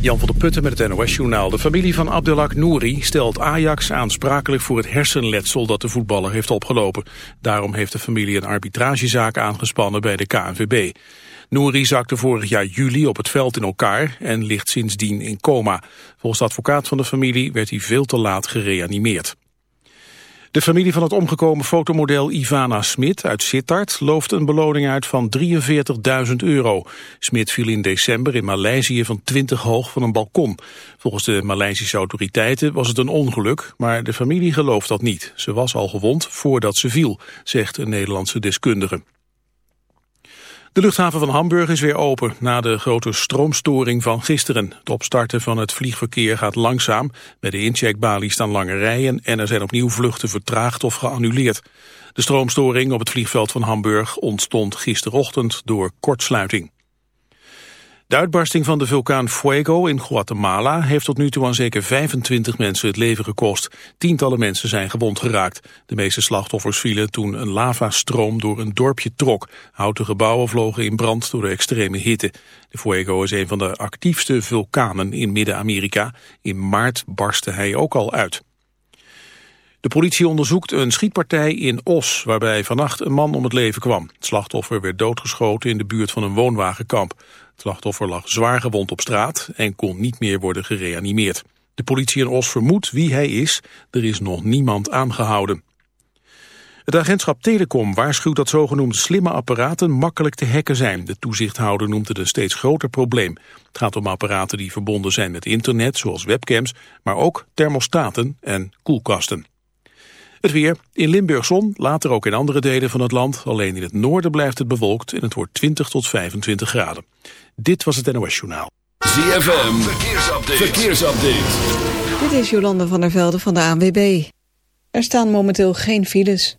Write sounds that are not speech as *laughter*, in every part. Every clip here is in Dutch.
Jan van der Putten met het NOS-journaal. De familie van Abdelak Nouri stelt Ajax aansprakelijk voor het hersenletsel dat de voetballer heeft opgelopen. Daarom heeft de familie een arbitragezaak aangespannen bij de KNVB. Nouri zakte vorig jaar juli op het veld in elkaar en ligt sindsdien in coma. Volgens de advocaat van de familie werd hij veel te laat gereanimeerd. De familie van het omgekomen fotomodel Ivana Smit uit Sittard looft een beloning uit van 43.000 euro. Smit viel in december in Maleisië van 20 hoog van een balkon. Volgens de Maleisische autoriteiten was het een ongeluk, maar de familie gelooft dat niet. Ze was al gewond voordat ze viel, zegt een Nederlandse deskundige. De luchthaven van Hamburg is weer open na de grote stroomstoring van gisteren. Het opstarten van het vliegverkeer gaat langzaam. Bij de incheckbalie staan lange rijen en er zijn opnieuw vluchten vertraagd of geannuleerd. De stroomstoring op het vliegveld van Hamburg ontstond gisterochtend door kortsluiting. De uitbarsting van de vulkaan Fuego in Guatemala heeft tot nu toe aan zeker 25 mensen het leven gekost. Tientallen mensen zijn gewond geraakt. De meeste slachtoffers vielen toen een lavastroom door een dorpje trok. Houten gebouwen vlogen in brand door de extreme hitte. De Fuego is een van de actiefste vulkanen in Midden-Amerika. In maart barstte hij ook al uit. De politie onderzoekt een schietpartij in Os, waarbij vannacht een man om het leven kwam. Het slachtoffer werd doodgeschoten in de buurt van een woonwagenkamp. Het slachtoffer lag zwaar gewond op straat en kon niet meer worden gereanimeerd. De politie in Os vermoedt wie hij is. Er is nog niemand aangehouden. Het agentschap Telecom waarschuwt dat zogenoemde slimme apparaten makkelijk te hacken zijn. De toezichthouder noemt het een steeds groter probleem. Het gaat om apparaten die verbonden zijn met internet, zoals webcams, maar ook thermostaten en koelkasten. Het weer. In Limburg zon, later ook in andere delen van het land. Alleen in het noorden blijft het bewolkt en het wordt 20 tot 25 graden. Dit was het NOS Journaal. ZFM, verkeersupdate. verkeersupdate. Dit is Jolande van der Velde van de ANWB. Er staan momenteel geen files.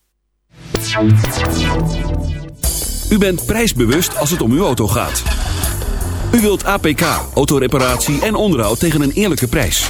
U bent prijsbewust als het om uw auto gaat. U wilt APK, autoreparatie en onderhoud tegen een eerlijke prijs.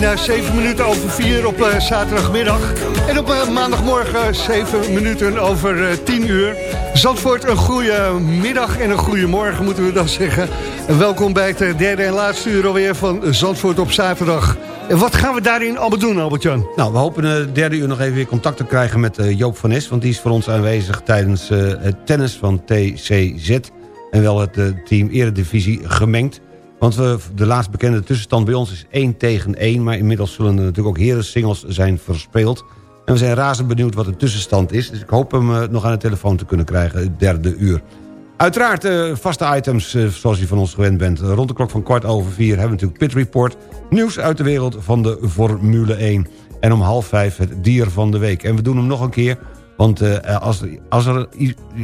Bijna 7 minuten over 4 op eh, zaterdagmiddag. En op eh, maandagmorgen 7 minuten over eh, 10 uur. Zandvoort, een goede middag en een goede morgen moeten we dan zeggen. En welkom bij het eh, derde en laatste uur alweer van Zandvoort op zaterdag. En wat gaan we daarin allemaal doen, Albert-Jan? Nou, we hopen het derde uur nog even weer contact te krijgen met eh, Joop van Nes... want die is voor ons aanwezig tijdens eh, het tennis van TCZ... en wel het eh, team Eredivisie gemengd. Want we, de laatst bekende tussenstand bij ons is 1 tegen 1... maar inmiddels zullen er natuurlijk ook heren singles zijn verspeeld... En we zijn razend benieuwd wat de tussenstand is. Dus ik hoop hem eh, nog aan de telefoon te kunnen krijgen, het derde uur. Uiteraard eh, vaste items eh, zoals u van ons gewend bent. Rond de klok van kwart over vier hebben we natuurlijk Pit Report. Nieuws uit de wereld van de Formule 1. En om half vijf het dier van de week. En we doen hem nog een keer. Want eh, als, er, als er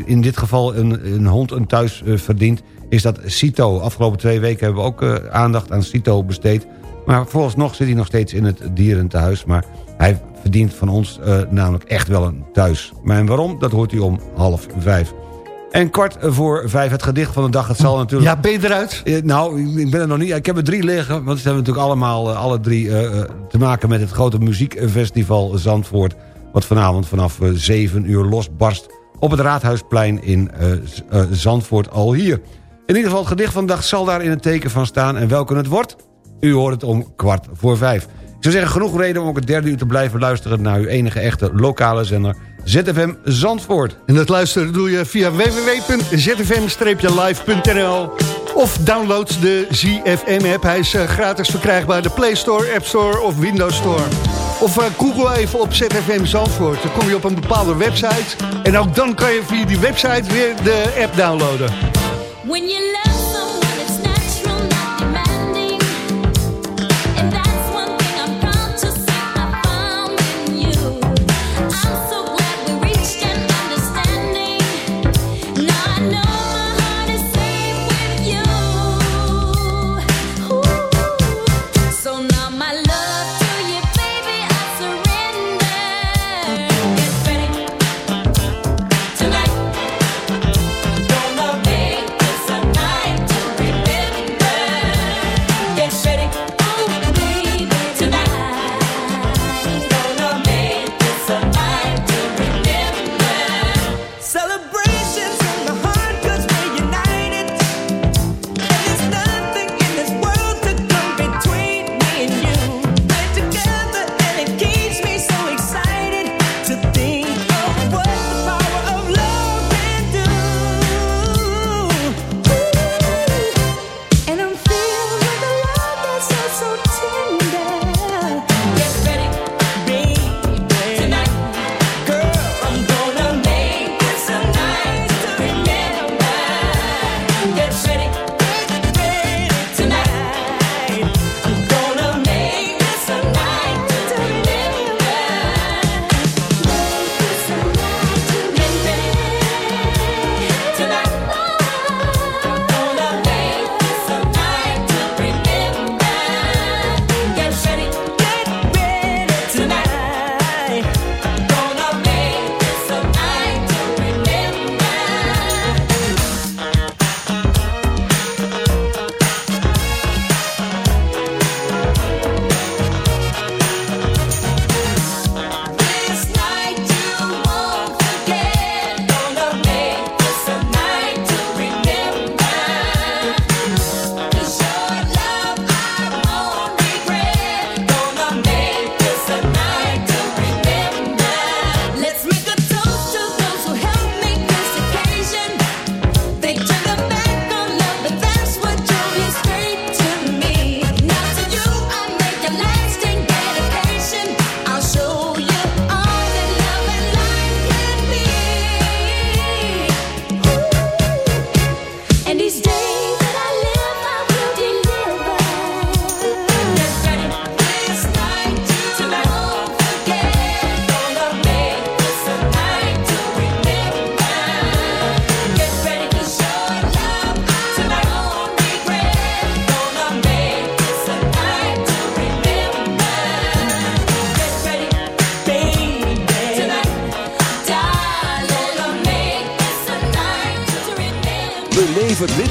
in dit geval een, een hond een thuis eh, verdient... is dat Cito. Afgelopen twee weken hebben we ook eh, aandacht aan Cito besteed. Maar vooralsnog zit hij nog steeds in het dierentehuis. Maar hij verdient van ons eh, namelijk echt wel een thuis. Maar en waarom, dat hoort u om half vijf. En kwart voor vijf het gedicht van de dag. Het zal natuurlijk... Ja, ben je eruit? Eh, Nou, ik ben er nog niet. Ik heb er drie liggen. Want ze hebben natuurlijk allemaal, eh, alle drie, eh, eh, te maken met het grote muziekfestival Zandvoort. Wat vanavond vanaf eh, 7 uur losbarst op het Raadhuisplein in eh, eh, Zandvoort al hier. In ieder geval, het gedicht van de dag zal daar in het teken van staan. En welke het wordt? U hoort het om kwart voor vijf. Ik zou zeggen, genoeg reden om ook het derde uur te blijven luisteren... naar uw enige echte lokale zender ZFM Zandvoort. En dat luisteren doe je via www.zfm-live.nl of download de ZFM-app. Hij is eh, gratis verkrijgbaar de Play Store, App Store of Windows Store. Of eh, google even op ZFM Zandvoort. Dan kom je op een bepaalde website. En ook dan kan je via die website weer de app downloaden.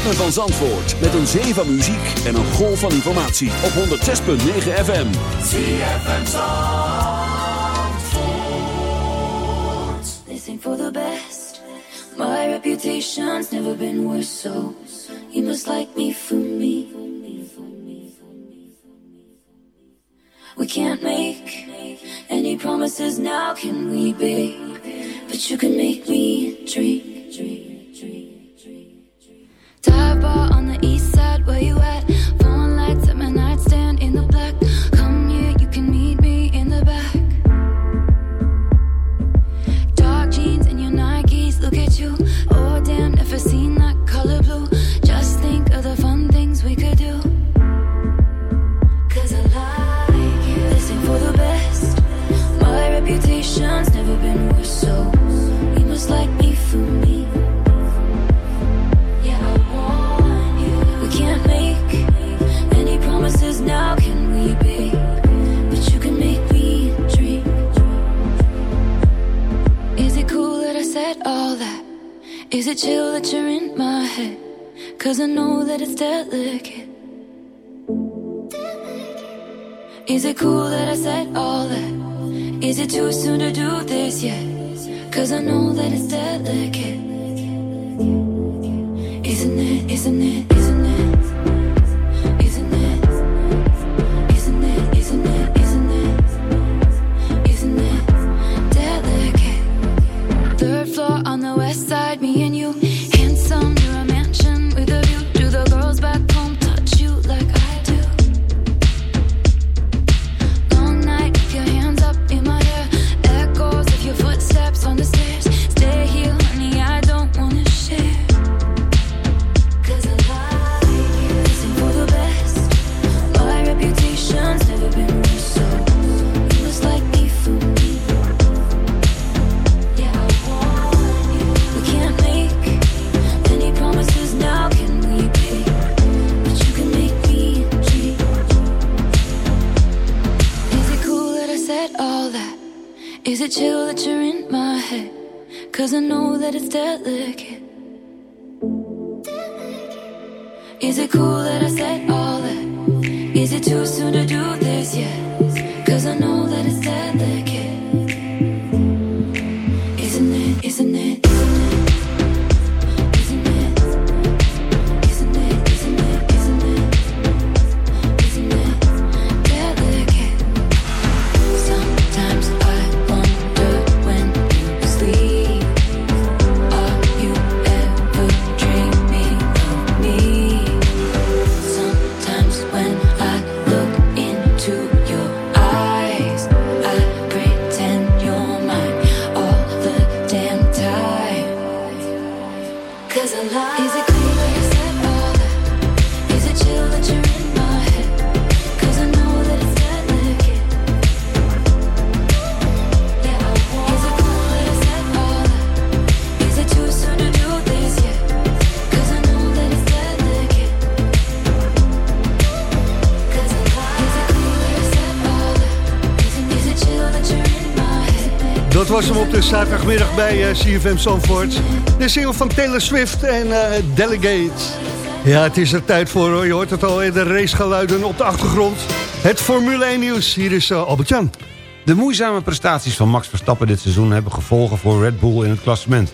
Ritme van Zandvoort met een zee van muziek en een golf van informatie op 106.9 FM. ZFM They sing for the best. My reputation's never been worse, so you must like me for me. We can't make any promises now, can we, babe? But you can make me dream. Dive bar on the east side, where you at? Is it chill that you're in my head? Cause I know that it's delicate. Is it cool that I said all that? Is it too soon to do this yet? Cause I know that it's delicate. Isn't it, isn't it, zaterdagmiddag bij eh, CFM Zandvoort. De single van Taylor Swift en eh, Delegate. Ja, het is er tijd voor. Je hoort het al, de racegeluiden op de achtergrond. Het Formule 1 nieuws. Hier is uh, Albert-Jan. De moeizame prestaties van Max Verstappen dit seizoen... hebben gevolgen voor Red Bull in het klassement.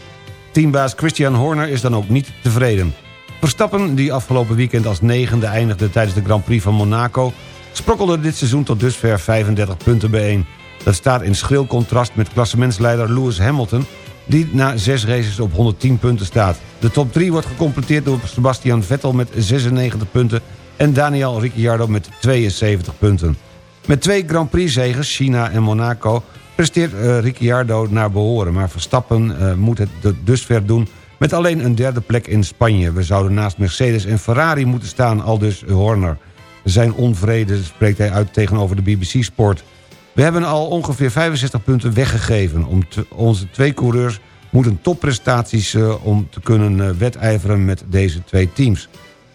Teambaas Christian Horner is dan ook niet tevreden. Verstappen, die afgelopen weekend als negende eindigde... tijdens de Grand Prix van Monaco... sprokkelde dit seizoen tot dusver 35 punten bijeen. Dat staat in schril contrast met klassementsleider Lewis Hamilton... die na zes races op 110 punten staat. De top 3 wordt gecompleteerd door Sebastian Vettel met 96 punten... en Daniel Ricciardo met 72 punten. Met twee Grand Prix-zegens, China en Monaco... presteert eh, Ricciardo naar behoren... maar Verstappen eh, moet het dusver doen met alleen een derde plek in Spanje. We zouden naast Mercedes en Ferrari moeten staan, aldus Horner. Zijn onvrede spreekt hij uit tegenover de BBC Sport. We hebben al ongeveer 65 punten weggegeven. Om onze twee coureurs moeten topprestaties eh, om te kunnen eh, wedijveren met deze twee teams.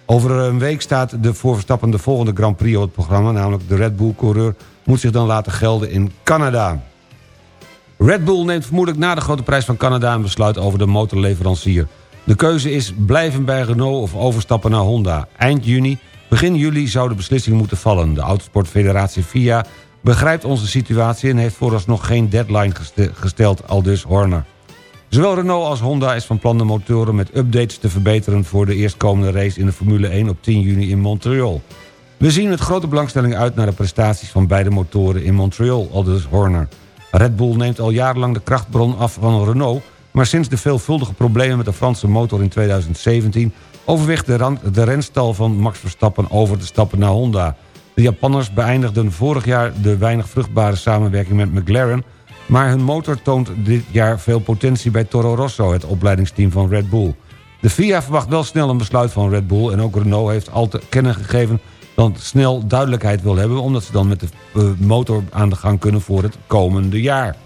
Over een week staat de voor Verstappen de volgende Grand Prix op het programma... namelijk de Red Bull-coureur moet zich dan laten gelden in Canada. Red Bull neemt vermoedelijk na de grote prijs van Canada... een besluit over de motorleverancier. De keuze is blijven bij Renault of overstappen naar Honda. Eind juni, begin juli zou de beslissing moeten vallen. De Autosportfederatie FIA begrijpt onze situatie... en heeft vooralsnog geen deadline geste- gesteld, aldus Horner. Zowel Renault als Honda is van plan de motoren met updates te verbeteren... voor de eerstkomende race in de Formule 1 op 10 juni in Montreal. We zien met grote belangstelling uit naar de prestaties van beide motoren in Montreal, aldus Horner. Red Bull neemt al jarenlang de krachtbron af van Renault... maar sinds de veelvuldige problemen met de Franse motor in 2017... overweegt de, de renstal van Max Verstappen over te stappen naar Honda. De Japanners beëindigden vorig jaar de weinig vruchtbare samenwerking met McLaren... maar hun motor toont dit jaar veel potentie bij Toro Rosso... het opleidingsteam van Red Bull. De FIA verwacht wel snel een besluit van Red Bull... en ook Renault heeft al te kennen gegeven dat snel duidelijkheid wil hebben... omdat ze dan met de eh, motor aan de gang kunnen voor het komende jaar.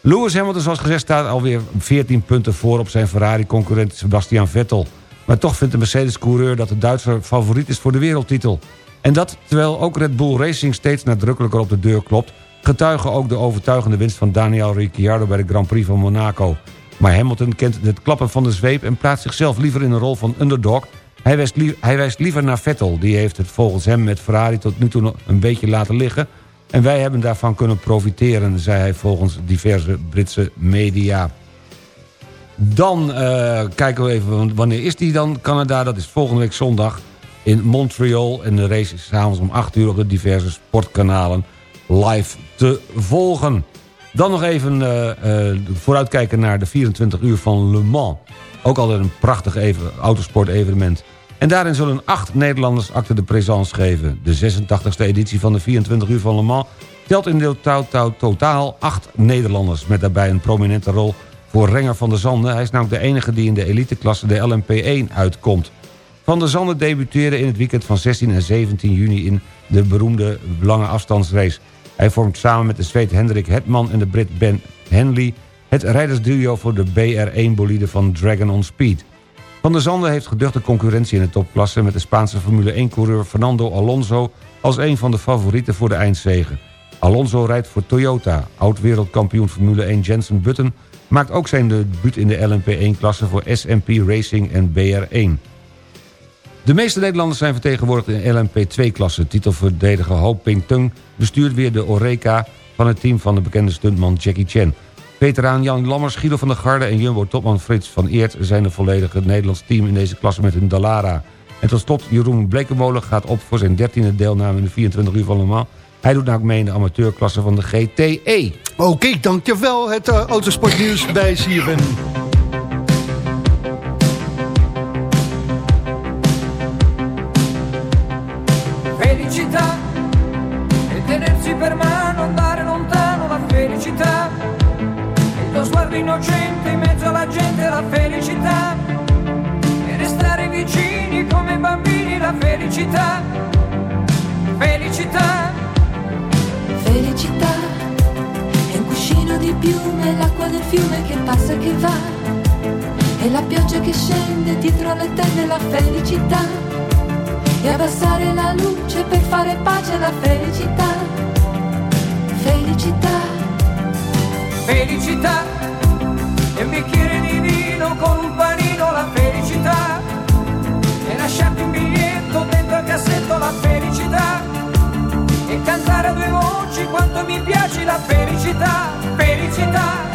Lewis Hamilton, zoals gezegd, staat alweer 14 punten voor... op zijn Ferrari-concurrent Sebastian Vettel. Maar toch vindt de Mercedes-coureur dat de Duitser favoriet is voor de wereldtitel. En dat terwijl ook Red Bull Racing steeds nadrukkelijker op de deur klopt... getuigen ook de overtuigende winst van Daniel Ricciardo... bij de Grand Prix van Monaco. Maar Hamilton kent het klappen van de zweep... en plaatst zichzelf liever in de rol van underdog... Hij wijst, hij wijst liever naar Vettel. Die heeft het volgens hem met Ferrari tot nu toe een beetje laten liggen. En wij hebben daarvan kunnen profiteren, zei hij volgens diverse Britse media. Dan eh, kijken we even, wanneer is die dan, Canada? Dat is volgende week zondag in Montreal. En de race is s'avonds om 8 uur op de diverse sportkanalen live te volgen. Dan nog even eh, eh, vooruitkijken naar de 24 uur van Le Mans. Ook altijd een prachtig even, autosport-evenement. En daarin zullen acht Nederlanders acte de présence geven. De 86e editie van de 24 uur van Le Mans telt in totaal, totaal acht Nederlanders... met daarbij een prominente rol voor Renger van der Zanden. Hij is namelijk de enige die in de eliteklasse de LMP1 uitkomt. Van der Zanden debuteerde in het weekend van 16 en 17 juni... in de beroemde lange afstandsrace. Hij vormt samen met de Zweed Hendrik Hetman en de Brit Ben Henley... het rijdersduo voor de BR1-bolide van Dragon on Speed. Van der Zanden heeft geduchte concurrentie in de topklasse... met de Spaanse Formule 1-coureur Fernando Alonso... als een van de favorieten voor de eindzege. Alonso rijdt voor Toyota. Oud-wereldkampioen Formule 1 Jensen Button... maakt ook zijn debuut in de LMP1-klasse voor SMP Racing en BR1. De meeste Nederlanders zijn vertegenwoordigd in de LMP2-klasse. Titelverdediger Ho Ping Tung bestuurt weer de Oreca... van het team van de bekende stuntman Jackie Chan. Veteraan Jan Lammers, Guido van der Garde en Jumbo-topman Frits van Eert... zijn de volledige Nederlands team in deze klasse met hun Dallara. En tot slot, Jeroen Blekenmolen gaat op voor zijn 13e deelname in de 24 uur van Le Mans. Hij doet nou mee in de amateurklasse van de GTE. Oké, dankjewel. Het eh, autosportnieuws bij CFM. Felicità è un cuscino di piume, l'acqua del fiume che passa e che va. E la pioggia che scende dietro le tende, la felicità. E abbassare la luce per fare pace alla felicità. Felicità. Felicità. E un bicchiere di vino con un panino, la felicità. E lasciarti un biglietto dentro al cassetto, la felicità. E cantare a due voci quanto mi piace la felicità, felicità.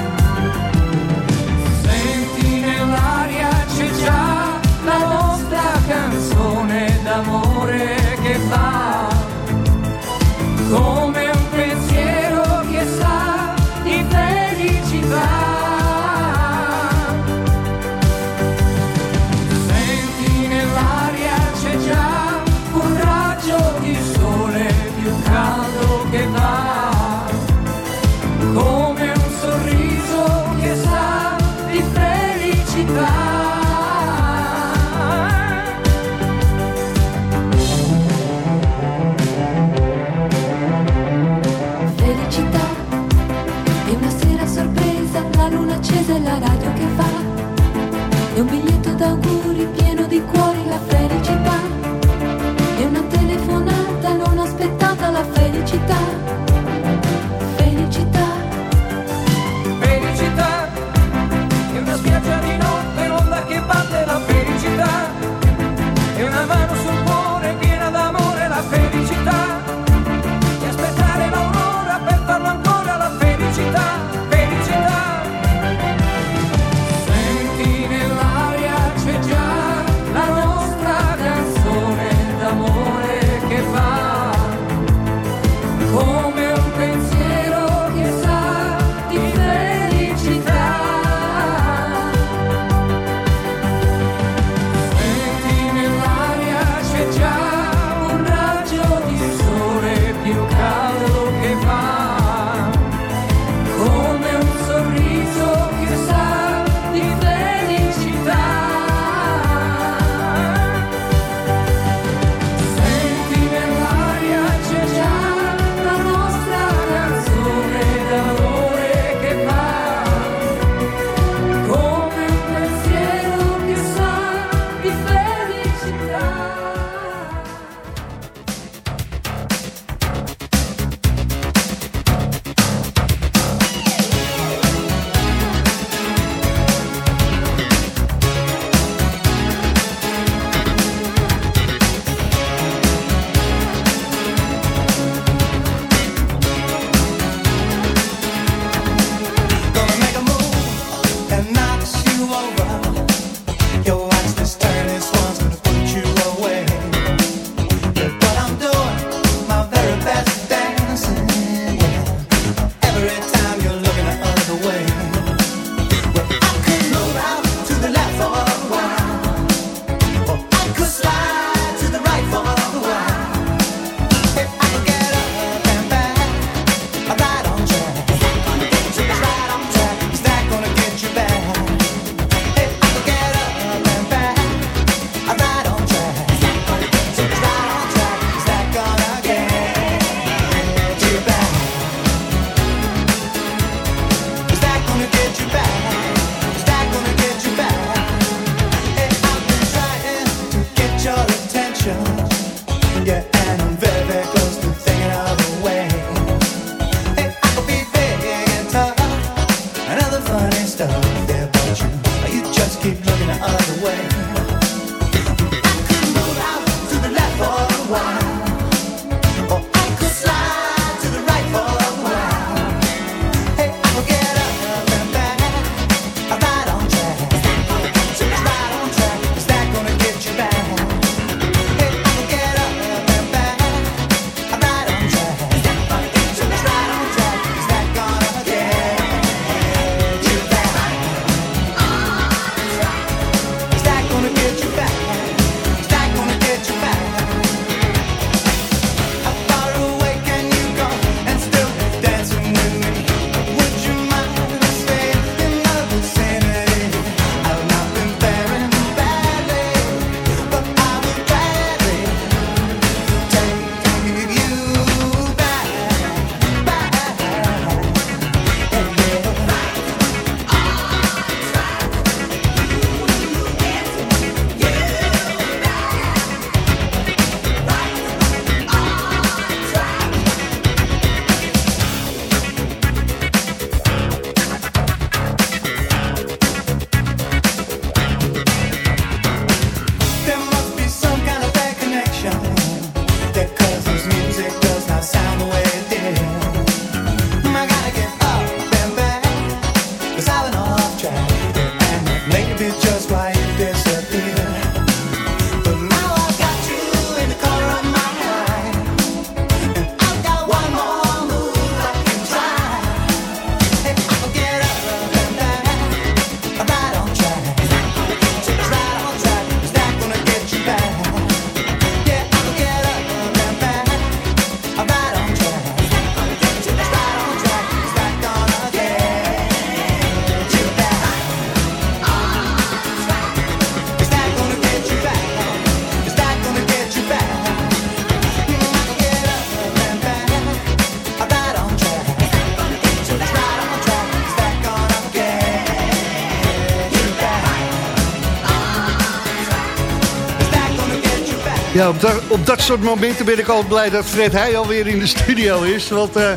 Ja, op dat, op dat soort momenten ben ik altijd blij dat Fred hij alweer in de studio is. Want eh,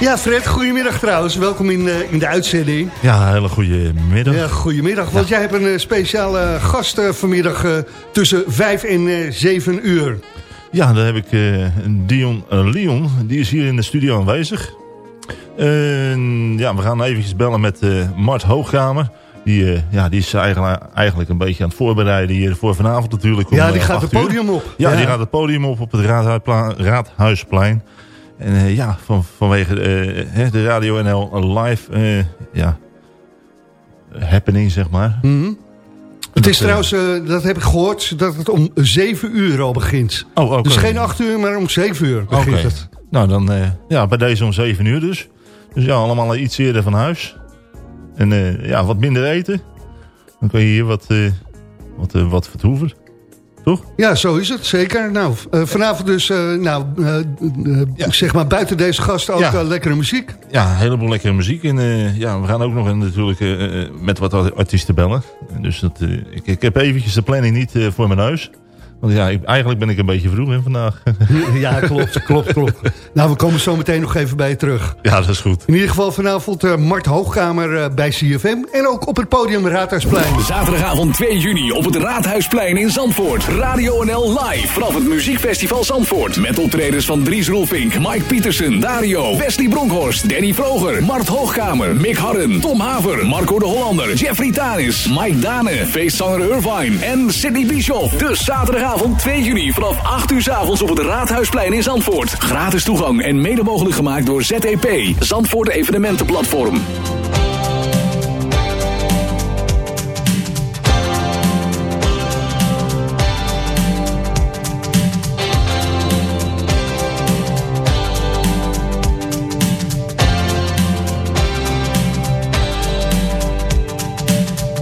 ja, Fred, goedemiddag trouwens. Welkom in, eh, in de uitzending. Ja, hele goede middag. Ja, goedemiddag. Want jij hebt een eh, speciale gast vanmiddag tussen 5 en 7 uur. Ja, daar heb ik Dion Leon. Die is hier in de studio aanwezig. ja, we gaan eventjes bellen met Mart Hoogkamer. Die, eh, ja, die is eigenlijk, eigenlijk een beetje aan het voorbereiden hier voor vanavond natuurlijk. om, Ja, die eh, gaat het podium op. Ja, Ja. die gaat het podium op op het Raadhuisplein. En eh, ja, van, vanwege de Radio NL live ja, happening, zeg maar. Mhm. Het is trouwens, dat heb ik gehoord, dat het om 7 uur al begint. Oh, oké. Dus geen 8 uur, maar om 7 uur begint het. Nou, dan ja, bij deze om 7 uur dus. Dus ja, allemaal iets eerder van huis. En eh, ja, wat minder eten. Dan kun je hier wat, eh, wat, eh, wat vertoeven. Toch? Ja, zo is het, zeker. Nou, vanavond dus, nou, zeg maar buiten deze gasten ook Ja. lekkere muziek. Ja, een heleboel lekkere muziek. En ja, we gaan ook nog natuurlijk met wat artiesten bellen. Dus dat, ik, ik heb eventjes de planning niet voor mijn neus. Want ja, ik- eigenlijk ben ik een beetje vroeg in vandaag. *laughs* Ja, klopt, klopt, klopt. Nou, we komen zo meteen nog even bij je terug. ja, dat is goed. In ieder geval vanavond eh, Mart Hoogkamer eh, bij CFM. En ook op het podium Raadhuisplein. Zaterdagavond 2 juni op het Raadhuisplein in Zandvoort. Radio NL live vanaf het Muziekfestival Zandvoort. Met optredens van Dries Roelvink, Mike Pietersen, Dario, Wesley Bronkhorst, Danny Vroger, Mart Hoogkamer, Mick Harren, Tom Haver, Marco de Hollander, Jeffrey Tanis, Mike Dane, feestzanger Irvine en Sidney Bischoff. Dus zaterdagavond 2 juni vanaf 8 uur 's avonds op het Raadhuisplein in Zandvoort. Gratis toegang en mede mogelijk gemaakt door ZEP, Zandvoort Evenementenplatform.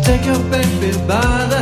Take your baby by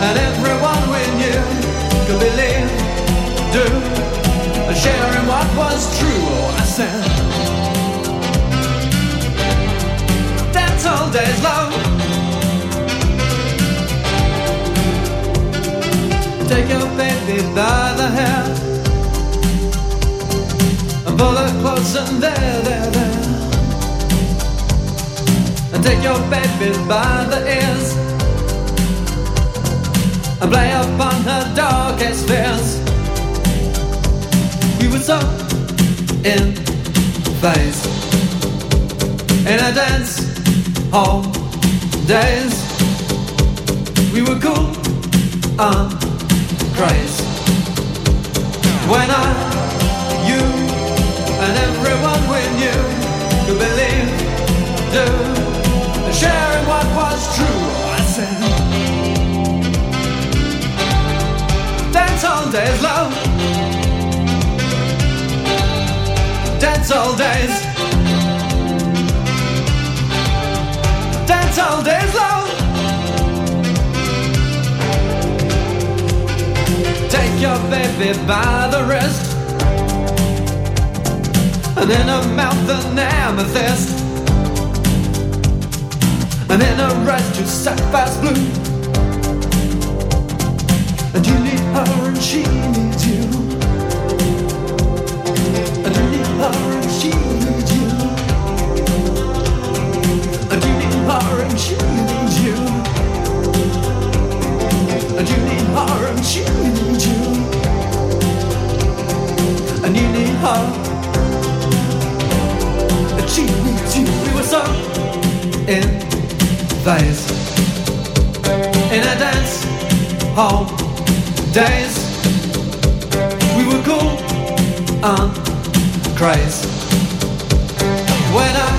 and everyone we knew could believe, do, in what was true. I said, dance all days long. Take your baby by the hair and pull her close and there, there, there and take your baby by the ears and play upon her darkest fears. We were so in phase in a dance hall days. We were cool on craze when I, you, and everyone we knew could believe, do and sharing what was true. I said, all days, love. Dance all days. Dance all days, love. Take your baby by the wrist. And in her mouth an amethyst and in a red to sapphire's blue. And you need her and she needs you. And you need her and she needs you. And you need her and she needs you. And you need her and she needs you. We were so in phase in a dance hall days. We were cool on craze when I,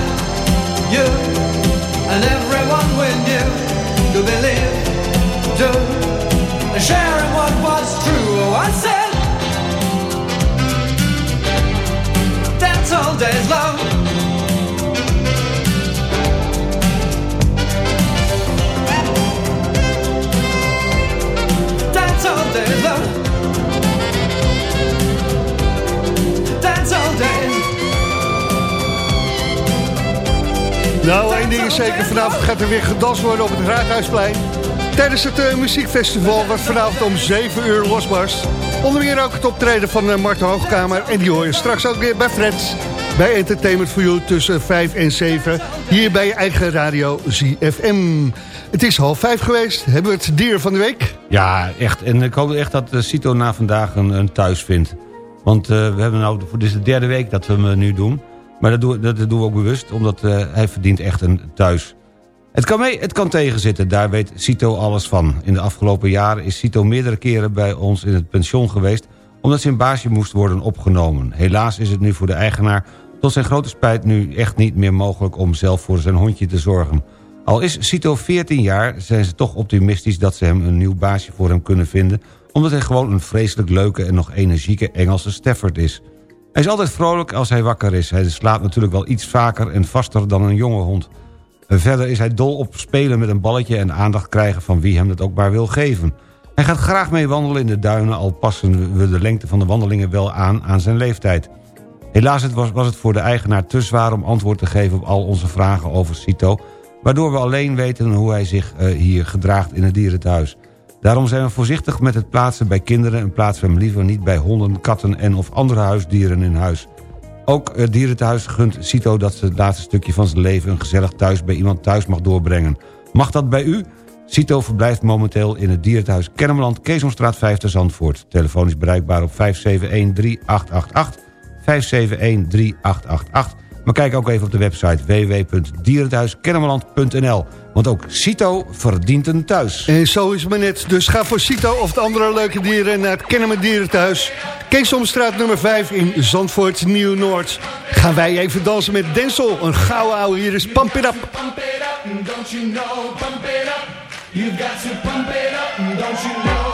you, and everyone we knew could believe, do, and sharing what was true. Oh, I said, dance all days long. Nou, één ding is zeker. Vanavond gaat er weer gedanst worden op het Raadhuisplein. Tijdens het eh, muziekfestival wat vanavond om 7 uur losbarst. Onder meer ook het optreden van uh, Marten Hoogkamer. En die hoor je straks ook weer bij Freds. Bij Entertainment for You tussen 5 en 7. Hier bij je eigen radio ZFM. Het is half vijf geweest. Hebben we het dier van de week? Ja, echt. En ik hoop echt dat uh, Cito na vandaag een, een thuis vindt. Want uh, we hebben nou, dit is de derde week dat we hem nu doen. Maar dat doen, dat doen we ook bewust, omdat hij verdient echt een thuis. Het kan mee, het kan tegenzitten, daar weet Cito alles van. In de afgelopen jaren is Cito meerdere keren bij ons in het pension geweest... omdat zijn baasje moest worden opgenomen. Helaas is het nu voor de eigenaar tot zijn grote spijt nu echt niet meer mogelijk... om zelf voor zijn hondje te zorgen. Al is Cito 14 jaar, zijn ze toch optimistisch dat ze hem een nieuw baasje voor hem kunnen vinden... omdat hij gewoon een vreselijk leuke en nog energieke Engelse Stafford is. Hij is altijd vrolijk als hij wakker is. Hij slaapt natuurlijk wel iets vaker en vaster dan een jonge hond. Verder is hij dol op spelen met een balletje en aandacht krijgen van wie hem dat ook maar wil geven. Hij gaat graag mee wandelen in de duinen, al passen we de lengte van de wandelingen wel aan aan zijn leeftijd. Helaas was, het voor de eigenaar te zwaar om antwoord te geven op al onze vragen over Cito... waardoor we alleen weten hoe hij zich uh, hier gedraagt in het dierenthuis. Daarom zijn we voorzichtig met het plaatsen bij kinderen... en plaatsen we hem liever niet bij honden, katten en of andere huisdieren in huis. Ook het dierenthuis gunt Cito dat ze het laatste stukje van zijn leven... een gezellig thuis bij iemand thuis mag doorbrengen. Mag dat bij u? Cito verblijft momenteel in het dierenthuis Kennemerland... Keesomstraat 5 te Zandvoort. Telefoon is bereikbaar op 571-3888... 571-3888. Maar kijk ook even op de website www.dierenthuiskennemerland.nl. Want ook Cito verdient een thuis. En zo is het maar net. Dus ga voor Cito of de andere leuke dieren naar het Kennemer Dierenthuis. Keesomstraat nummer 5 in Zandvoort, Nieuw-Noord. Gaan wij even dansen met Denzel. Een gouden ouwe. Hier is Pump It Up. Pump it up, don't you know, pump it up. You've got to pump it up, don't you know,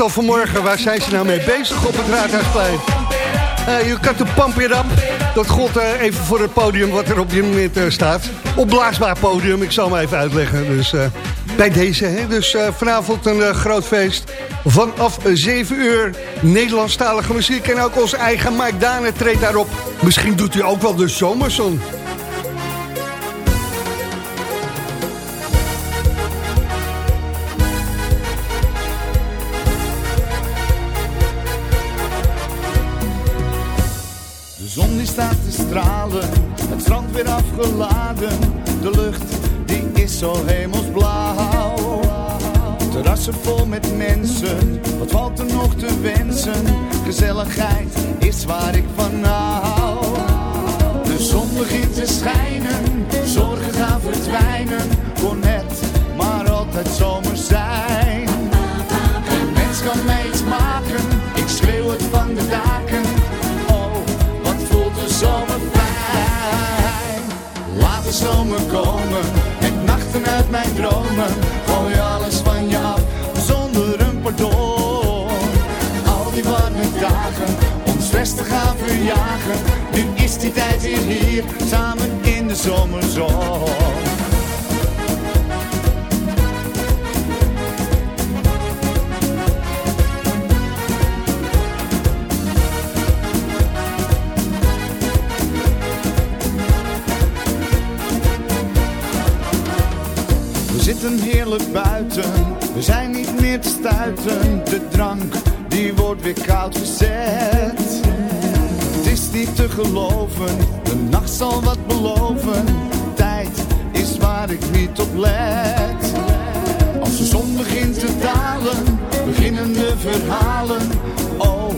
al vanmorgen, waar zijn ze nou mee bezig op het Raadhuisplein? Eh, je kan de pump it up. Dat god eh, even voor het podium wat er op dit moment eh, staat. Opblaasbaar podium, ik zal hem even uitleggen. Dus bij deze. Hè? Dus vanavond een groot feest. Vanaf 7 uur Nederlandstalige muziek. En ook onze eigen Mike Dane treedt daarop. Misschien doet u ook wel de zomerzon. Hou. De zon begint te schijnen, zorgen gaan verdwijnen. Kon het maar altijd zomer zijn. Geen mens kan mij iets maken, ik schreeuw het van de daken. Oh, wat voelt de zomer fijn. Laat de zomer komen, met nachten uit mijn dromen. Gooi alles van je af, zonder een pardon. Al die warme dagen, stress te gaan verjagen. Nu is die tijd weer hier, samen in de zomerzon. We zitten heerlijk buiten, we zijn niet meer te stuiten. De drank, die wordt weer koud gezet. Het is niet te geloven, de nacht zal wat beloven. Tijd is waar ik niet op let. Als de zon begint te dalen, beginnen de verhalen. Oh,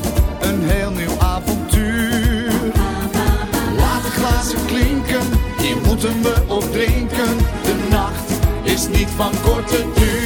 een heel nieuw avontuur. Laat de glazen klinken, hier moeten we op drinken. De nacht is niet van korte duur.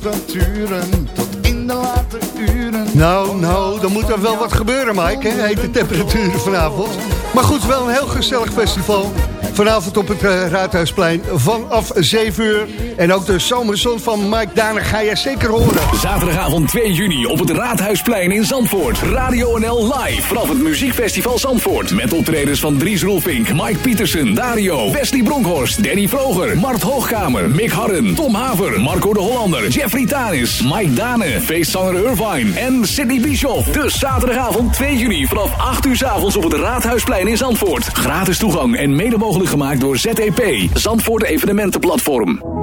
Temperaturen tot in de late uren. Nou, nou, dan moet er wel wat gebeuren, Mike. Hè? Hete temperaturen vanavond. Maar goed, wel een heel gezellig festival. Vanavond op het eh, Raadhuisplein vanaf 7 uur. En ook de zomerzon van Mike Dane ga je zeker horen. Zaterdagavond 2 juni op het Raadhuisplein in Zandvoort. Radio NL live vanaf het Muziekfestival Zandvoort. Met optredens van Dries Roelvink, Mike Pietersen, Dario, Wesley Bronkhorst, Danny Vroger, Mart Hoogkamer, Mick Harren, Tom Haver, Marco de Hollander, Jeffrey Tanis, Mike Dane, feestzanger Irvine en Sidney Bischoff. Dus zaterdagavond 2 juni vanaf 8 uur 's avonds op het Raadhuisplein in Zandvoort. Gratis toegang en mede gemaakt door ZEP, Zandvoort Evenementenplatform.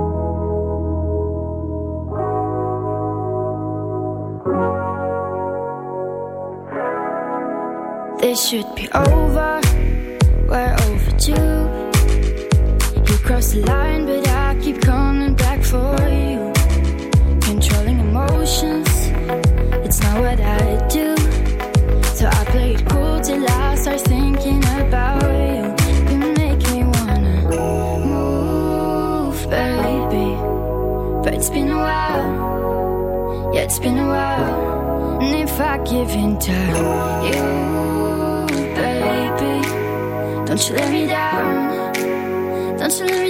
This should be over. We're overdue. You crossed the line, In to you, baby, don't you let me down. Don't you let me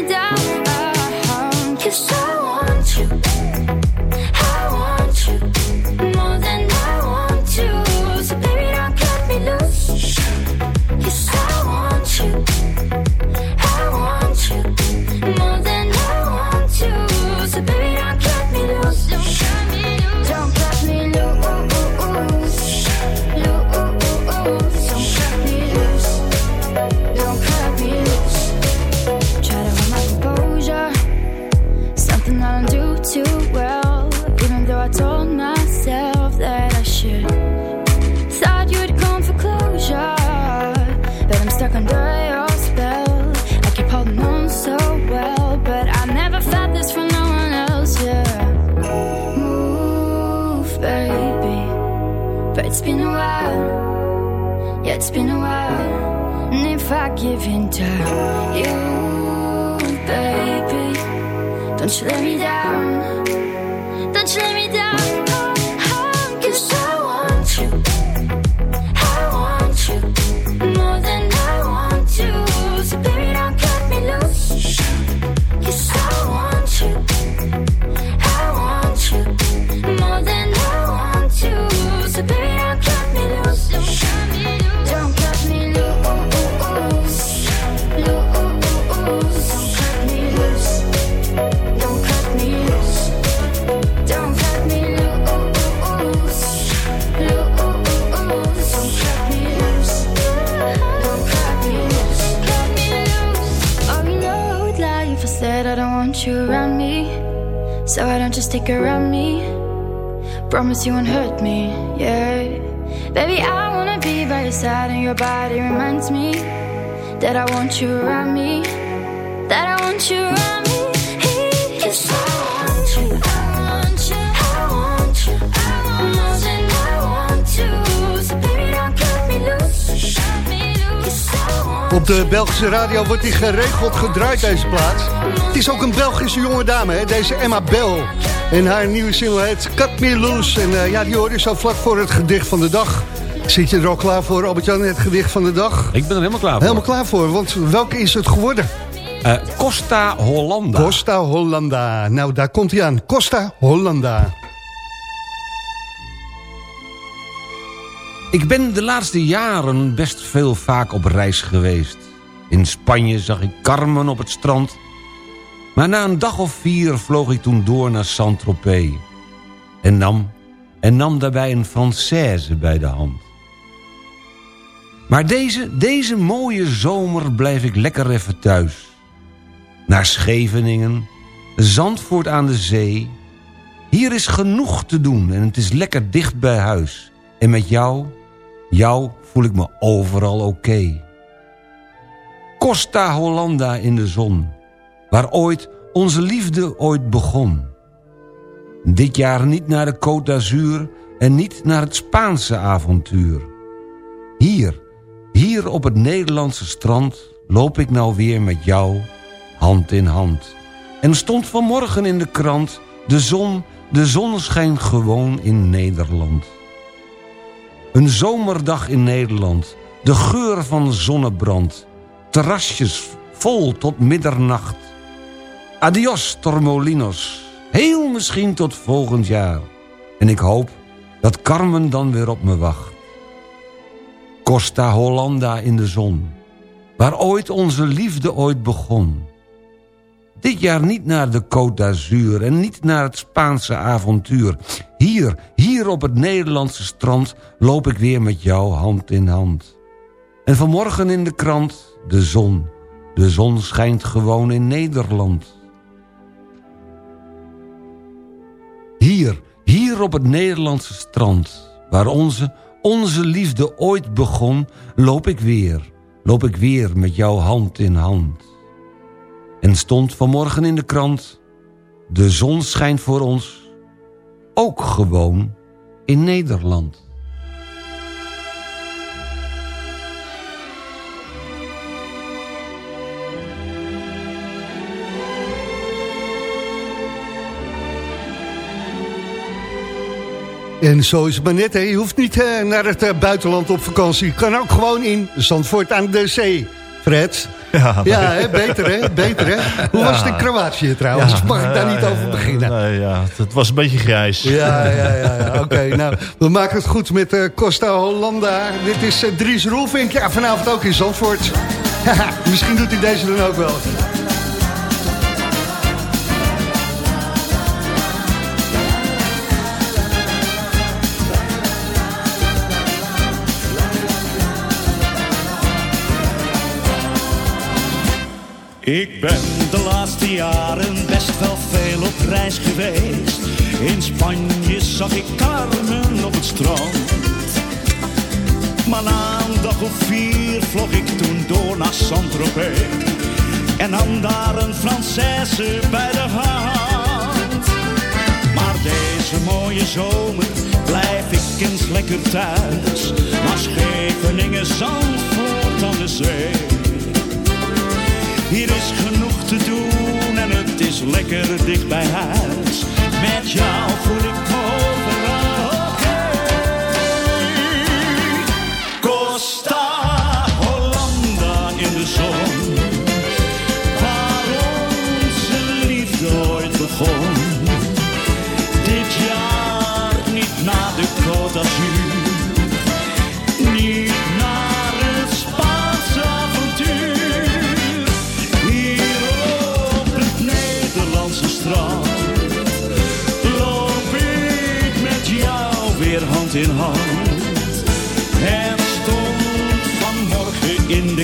Op de Belgische radio wordt die geregeld gedraaid, deze plaats. Het is ook een Belgische jonge dame, hè? deze Emma Bell. En haar nieuwe single heet Cut Me Loose. En eh, ja, die hoorde je zo vlak voor het gedicht van de dag. Zit je er al klaar voor, Albert-Jan, het gedicht van de dag? Ik ben er helemaal klaar voor. Helemaal klaar voor, want welke is het geworden? Eh, Costa Hollanda. Costa Hollanda. Nou, daar komt hij aan. Costa Hollanda. Ik ben de laatste jaren best veel vaak op reis geweest. In Spanje zag ik Carmen op het strand. Maar na een dag of vier vloog ik toen door naar Saint-Tropez. En nam, en nam daarbij een Française bij de hand. Maar deze, deze mooie zomer blijf ik lekker even thuis. Naar Scheveningen, Zandvoort aan de zee. Hier is genoeg te doen en het is lekker dicht bij huis. En met jou, jou voel ik me overal oké. Costa Hollanda in de zon, waar ooit onze liefde ooit begon. Dit jaar niet naar de Côte d'Azur en niet naar het Spaanse avontuur. Hier, hier op het Nederlandse strand loop ik nou weer met jou hand in hand. En stond vanmorgen in de krant, de zon, de zon schijnt gewoon in Nederland. Een zomerdag in Nederland, de geur van zonnebrand. Terrasjes vol tot middernacht. Adios, Tormolinos. Heel misschien tot volgend jaar. En ik hoop dat Carmen dan weer op me wacht. Costa Hollanda in de zon. Waar ooit onze liefde ooit begon. Dit jaar niet naar de Côte d'Azur en niet naar het Spaanse avontuur. Hier, hier op het Nederlandse strand loop ik weer met jou hand in hand. En vanmorgen in de krant, de zon. De zon schijnt gewoon in Nederland. Hier, hier op het Nederlandse strand, waar onze, onze liefde ooit begon, loop ik weer, loop ik weer met jou hand in hand. En stond vanmorgen in de krant, de zon schijnt voor ons, ook gewoon in Nederland. En zo is het maar net, hè. je hoeft niet eh, naar het eh, buitenland op vakantie. Kan ook gewoon in Zandvoort aan de zee, Fred. Ja, Ja, hè, beter hè, beter hè. Hoe was het in Kroatië trouwens? Ja. Mag ik daar niet over beginnen? Nee, ja, het was een beetje grijs. Ja, ja, ja. ja. Oké, *laughs* nou, we maken het goed met eh, Costa Hollanda. Dit is eh, Dries Roelvink. Ja, vanavond ook in Zandvoort. *laughs* Haha, Misschien doet hij deze dan ook wel. Ik ben de laatste jaren best wel veel op reis geweest. In Spanje zag ik Carmen op het strand. Maar na een dag of vier vlog ik toen door naar Saint-Tropez. En nam daar een Française bij de hand. Maar deze mooie zomer blijf ik eens lekker thuis. Maar Scheveningen, Zandvoort aan de zee. Hier is genoeg te doen en het is lekker dicht bij huis. Met jou voel ik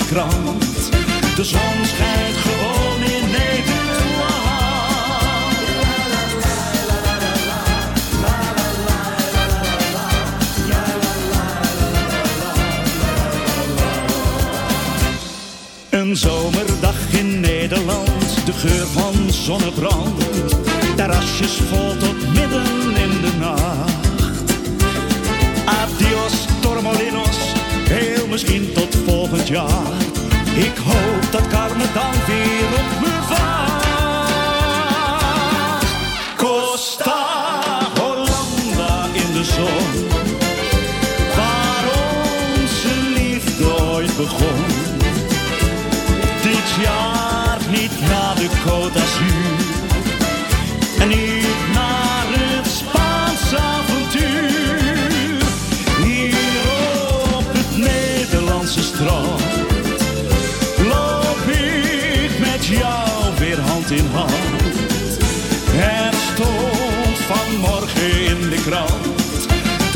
de. De zon schijnt gewoon in Nederland. Een zomerdag in Nederland, de geur van zonnebrand. Terrasjes vol tot midden in de nacht. Misschien tot volgend jaar. Ik hoop dat Carmen dan weer op me wacht.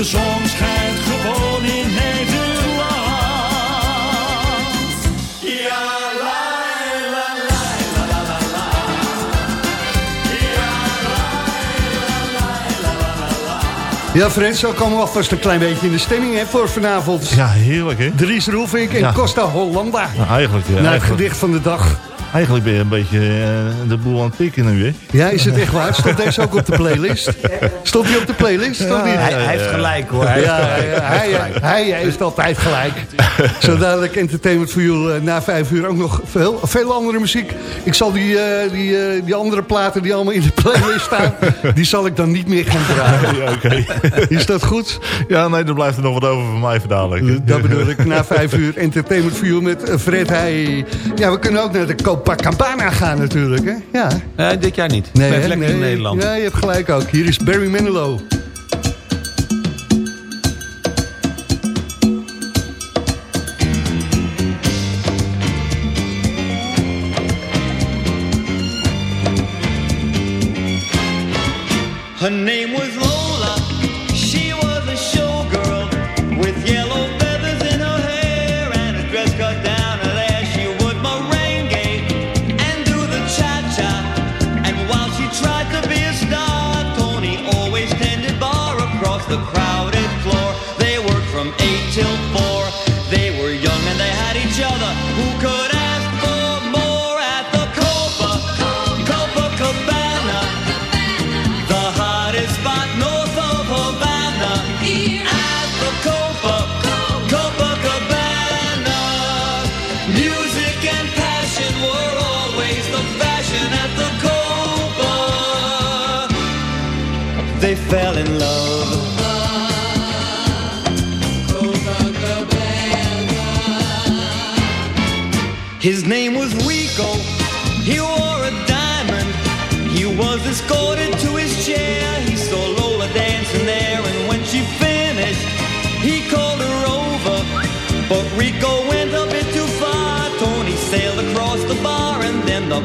Zon schijnt gewoon in Nederland. Ja, la, la, la, la, la, la, la. Ja, Fred, zo komen we alvast een klein beetje in de stemming hè, voor vanavond. Ja, heerlijk hè? Dries Roelvink en Ja. Costa Hollanda. Nou, eigenlijk, ja, Naar het eigenlijk, gedicht van de dag. Eigenlijk ben je een beetje eh, de boel aan het pikken nu hè? Ja, is het echt waar? Stond deze ook op de playlist? Stond hij op de playlist? niet? Hij, hij heeft gelijk hoor. Hij heeft Ja, gelijk. ja, hij, hij, hij heeft altijd gelijk. *laughs* Zo dadelijk Entertainment voor jou eh, na vijf uur ook nog veel, veel andere muziek. Ik zal die, eh, die, eh, die andere platen die allemaal in de playlist staan... *laughs* die zal ik dan niet meer gaan draaien. Ja, oké. *laughs* Is dat goed? Ja, nee, er blijft er nog wat over voor mij dadelijk. Dat bedoel ik, na vijf uur Entertainment for You met Fred Heij. Ja, we kunnen ook naar de Copacabana gaan natuurlijk, hè? Ja. Eh, dit jaar niet. Nee, hè? lekker in Nee. Nederland. Ja, je hebt gelijk ook. Hier is Barry Manilow. Her name was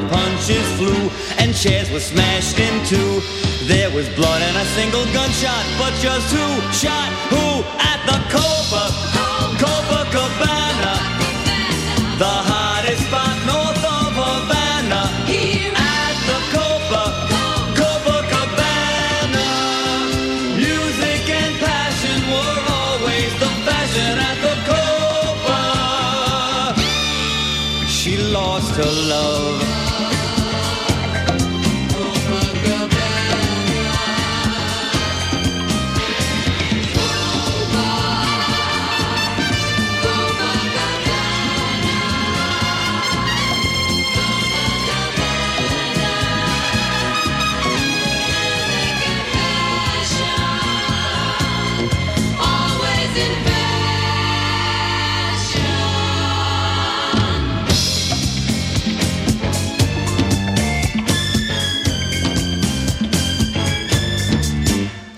punches flew, and chairs were smashed in two. There was blood and a single gunshot, but just who shot who at the Copa,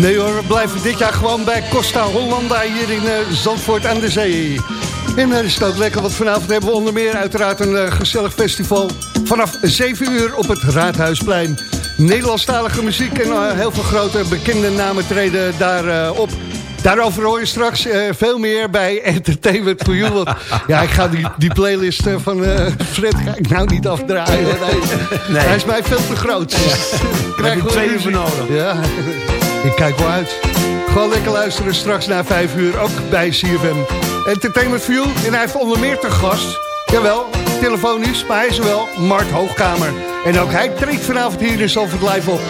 Nee hoor, we blijven dit jaar gewoon bij Costa Hollanda hier in eh, Zandvoort aan de Zee. En uh, is het ook lekker, want vanavond hebben we onder meer uiteraard een eh, gezellig festival. Vanaf 7 uur op het Raadhuisplein. Nederlandstalige muziek en eh, heel veel grote bekende namen treden daarop. op. Daarover hoor je straks veel meer bij *laughs* Entertainment for You. Want, ja, ik ga die, die playlist van Fred ga ik nou niet afdraaien. Nee. Nee. Hij is mij veel te groot. Daar heb je twee uur voor nodig. Ja, ik kijk wel uit. Gewoon lekker luisteren straks na vijf uur, ook bij CFM. Entertainment You, en hij heeft onder meer te gast. Jawel, telefonisch, maar hij is wel, Mart Hoogkamer. En ook hij treedt vanavond hier in Zalvoort Live op.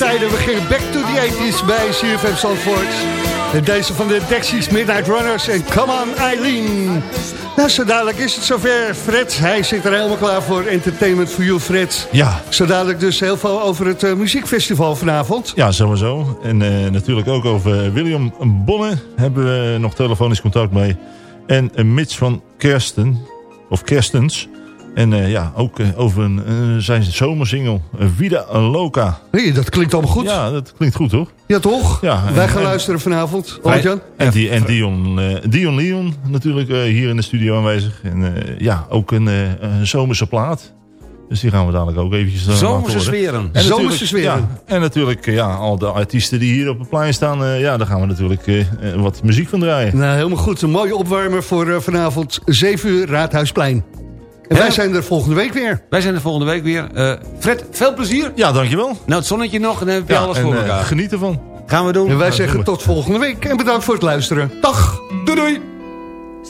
tijden. We gingen back to the 80s bij CFM Zandvoort. En deze van de Dexys Midnight Runners en Come On Eileen. Nou, zo dadelijk is het zover. Fred, hij zit er helemaal klaar voor. Entertainment for You, Fred. Ja. Zo dadelijk dus heel veel over het eh, muziekfestival vanavond. Ja, sowieso. En eh, natuurlijk ook over William Bonne hebben we nog telefonisch contact mee. En eh, Mitch van Kersten, of Kerstens. En eh, ja, ook eh, over een, eh, zijn zomersingle, Vida Loca. Hey, dat klinkt allemaal goed. Ja, dat klinkt goed, toch? Ja, toch? Ja, Wij gaan en- luisteren vanavond. Albert-Jan? En, die, en Dion, eh, Dion Leon natuurlijk eh, hier in de studio aanwezig. En eh, ja, ook een, eh, een zomerse plaat. Dus die gaan we dadelijk ook eventjes Zomerse sferen. En natuurlijk- Zomerse sferen. Ja, en natuurlijk ja, al de artiesten die hier op het plein staan. eh, ja, daar gaan we natuurlijk wat muziek van draaien. Nou, helemaal goed. Een mooie opwarmer voor eh, vanavond 7 uur Raadhuisplein. En wij zijn er volgende week weer. Wij zijn er volgende week weer. Eh, Fred, veel plezier. Ja, dankjewel. Nou, het zonnetje nog en dan heb je Ja, alles en, voor eh, elkaar. geniet ervan. Gaan we doen. En wij Ja, zeggen tot volgende week. En bedankt voor het luisteren. Dag. Doei doei.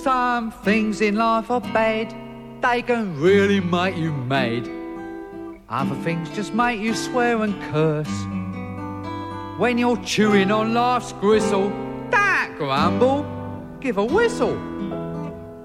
Some things in life are bad. They can really make you mad. Other things just make you swear and curse. When you're chewing on life's gristle, don't grumble, give a whistle.